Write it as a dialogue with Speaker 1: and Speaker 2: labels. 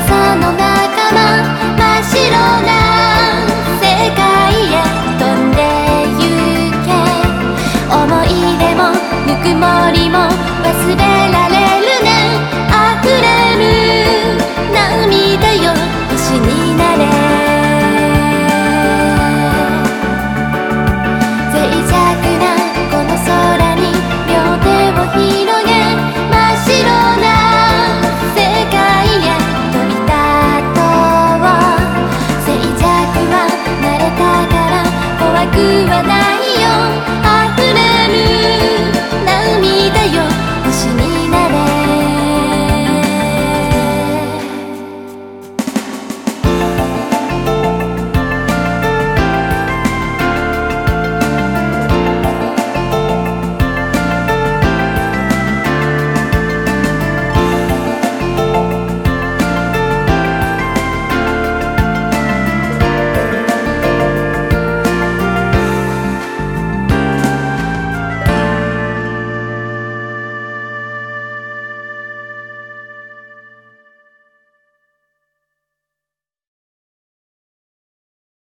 Speaker 1: さの